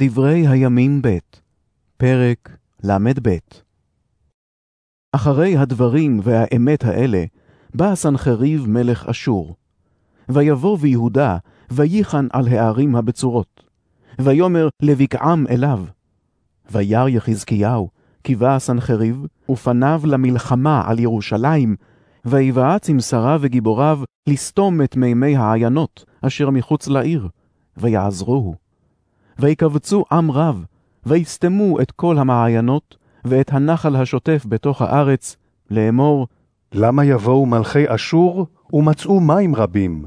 דברי הימים ב', פרק ל"ב. אחרי הדברים והאמת האלה, בא סנחריב מלך אשור. ויבוא ביהודה, וייחן על הערים הבצורות. ויאמר לבקעם אליו. וירא יחזקיהו, בא סנחריב, ופניו למלחמה על ירושלים, ויבעץ עם שריו וגיבוריו לסתום את מימי העיינות, אשר מחוץ לעיר, ויעזרוהו. ויקבצו עם רב, ויסתמו את כל המעיינות, ואת הנחל השוטף בתוך הארץ, לאמור, למה יבואו מלכי אשור ומצאו מים רבים?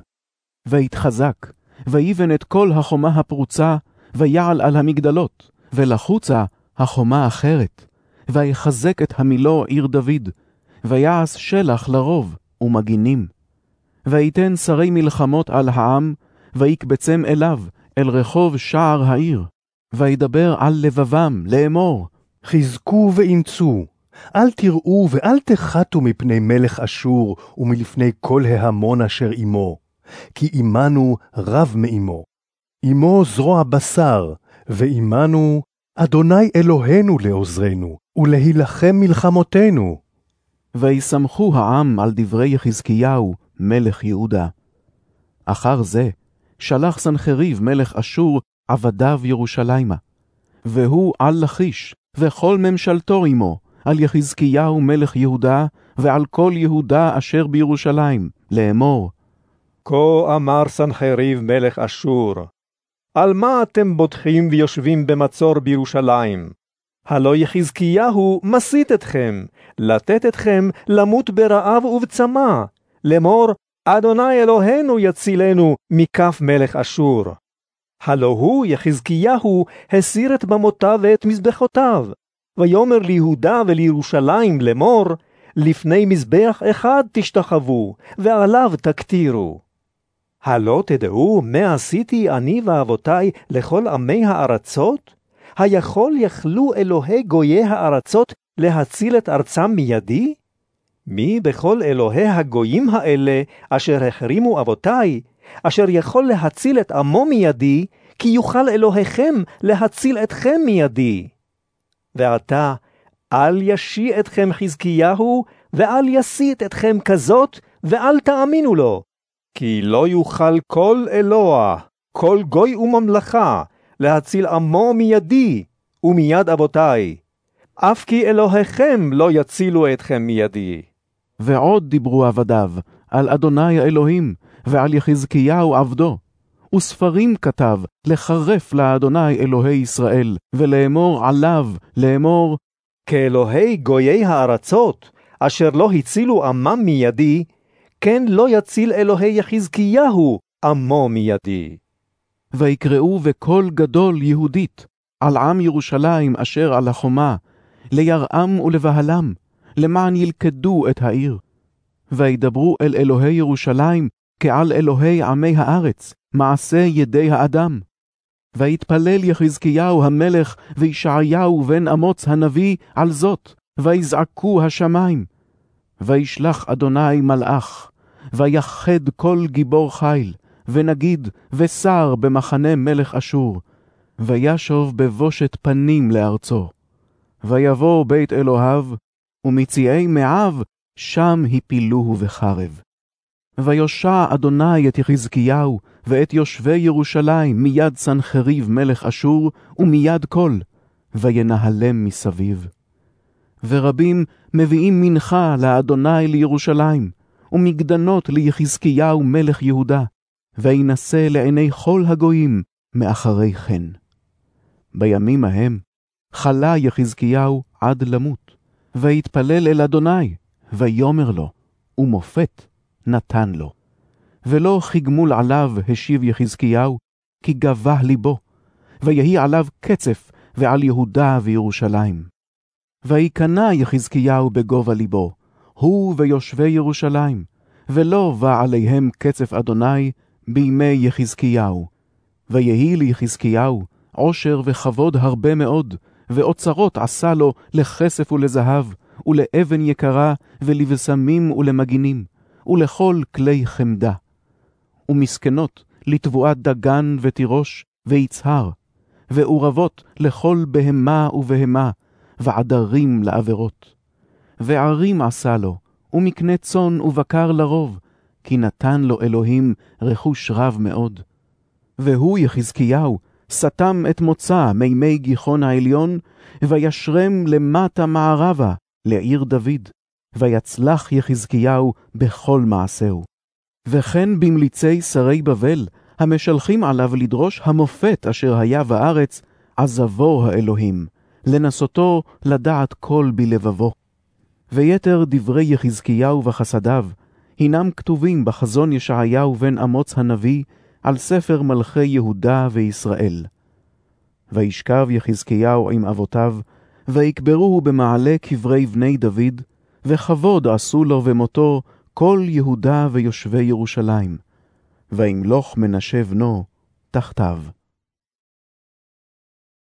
ויתחזק, ויבן את כל החומה הפרוצה, ויעל על המגדלות, ולחוצה החומה אחרת, ויחזק את המילו עיר דוד, ויעש שלח לרוב ומגינים. ויתן שרי מלחמות על העם, ויקבצם אליו, אל רחוב שער העיר, וידבר על לבבם לאמור, חזקו ואמצו, אל תראו ואל תחתו מפני מלך אשור ומלפני כל ההמון אשר עמו, כי עמנו רב מעמו. עמו זרוע בשר, ועמנו אדוני אלוהינו לעוזרנו, ולהילחם מלחמותינו. ויסמכו העם על דברי יחזקיהו, מלך יהודה. אחר זה, שלח סנחריב מלך אשור עבדיו ירושלימה. והוא על לכיש, וכל ממשלתו עמו, על יחזקיהו מלך יהודה, ועל כל יהודה אשר בירושלים, לאמור. כה אמר סנחריב מלך אשור, על מה אתם בוטחים ויושבים במצור בירושלים? הלא יחזקיהו מסית אתכם, לתת אתכם למות ברעב ובצמא, לאמור, אדוני אלוהינו יצילנו מכף מלך אשור. הלא הוא, יחזקיהו, הסיר את במותיו ואת מזבחותיו, ויאמר ליהודה ולירושלים לאמור, לפני מזבח אחד תשתחוו, ועליו תקטירו. הלא תדעו מה עשיתי אני ואבותי לכל עמי הארצות? היכול יכלו אלוהי גויי הארצות להציל את ארצם מידי? מי בכל אלוהי הגויים האלה, אשר החרימו אבותי, אשר יכול להציל את עמו מידי, כי יוכל אלוהיכם להציל אתכם מידי. ועתה, אל ישי אתכם חזקיהו, ואל יסית אתכם כזאת, ואל תאמינו לו. כי לא יוכל כל אלוה, כל גוי וממלכה, להציל עמו מידי, ומיד אבותי. אף כי אלוהיכם לא יצילו אתכם מידי. ועוד דיברו עבדיו, על אדוני האלוהים, ועל יחזקיהו עבדו. וספרים כתב, לחרף לאדוני אלוהי ישראל, ולאמור עליו, לאמור, כאלוהי גויי הארצות, אשר לא הצילו עמם מידי, כן לא יציל אלוהי יחזקיהו עמו מידי. ויקראו בקול גדול יהודית, על עם ירושלים אשר על החומה, ליראם ולבהלם, למען ילכדו את העיר. וידברו אל אלוהי ירושלים כעל אלוהי עמי הארץ, מעשה ידי האדם. ויתפלל יחזקיהו המלך וישעיהו בן אמוץ הנביא על זאת, ויזעקו השמיים. וישלח אדוני מלאך, ויחד כל גיבור חיל, ונגיד, ושר במחנה מלך אשור, וישוב בבושת פנים לארצו. ויבוא בית אלוהיו, ומציעי מעיו, שם הפילוהו בחרב. ויושע אדוני את יחזקיהו, ואת יושבי ירושלים מיד סנחריב מלך אשור, ומיד כל, וינהלם מסביב. ורבים מביאים מנחה לאדוני לירושלים, ומגדנות ליחזקיהו מלך יהודה, וינשא לעיני כל הגויים מאחרי כן. בימים ההם חלה יחזקיהו עד למות, ויתפלל אל אדוני, ויאמר לו, ומופת נתן לו. ולא כגמול עליו השיב יחזקיהו, כי גבה ליבו, ויהי עליו קצף ועל יהודה וירושלים. ויקנא יחזקיהו בגובה ליבו, הוא ויושבי ירושלים, ולא בא עליהם קצף אדוני בימי יחזקיהו. ויהי ליחזקיהו עושר וכבוד הרבה מאוד, ואוצרות עשה לו לכסף ולזהב, ולאבן יקרה, ולבשמים ולמגינים, ולכל כלי חמדה. ומסכנות לתבואת דגן ותירוש, ויצהר, ועורבות לכל בהמה ובהמה, ועדרים לעבירות. וערים עשה לו, ומקנה צאן ובקר לרוב, כי נתן לו אלוהים רכוש רב מאוד. והוא, יחזקיהו, סתם את מוצא מימי גיחון העליון, וישרם למטה מערבה, לעיר דוד, ויצלח יחזקיהו בכל מעשהו. וכן במליצי שרי בבל, המשלחים עליו לדרוש המופת אשר היה בארץ, עזבו האלוהים, לנסותו לדעת כל בלבבו. ויתר דברי יחזקיהו וחסדיו, הינם כתובים בחזון ישעיהו בן אמוץ הנביא, על ספר מלכי יהודה וישראל. וישכב יחזקיהו עם אבותיו, ויקברוהו במעלה קברי בני דוד, וכבוד עשו לו ומותו כל יהודה ויושבי ירושלים. וימלוך מנשה בנו תחתיו.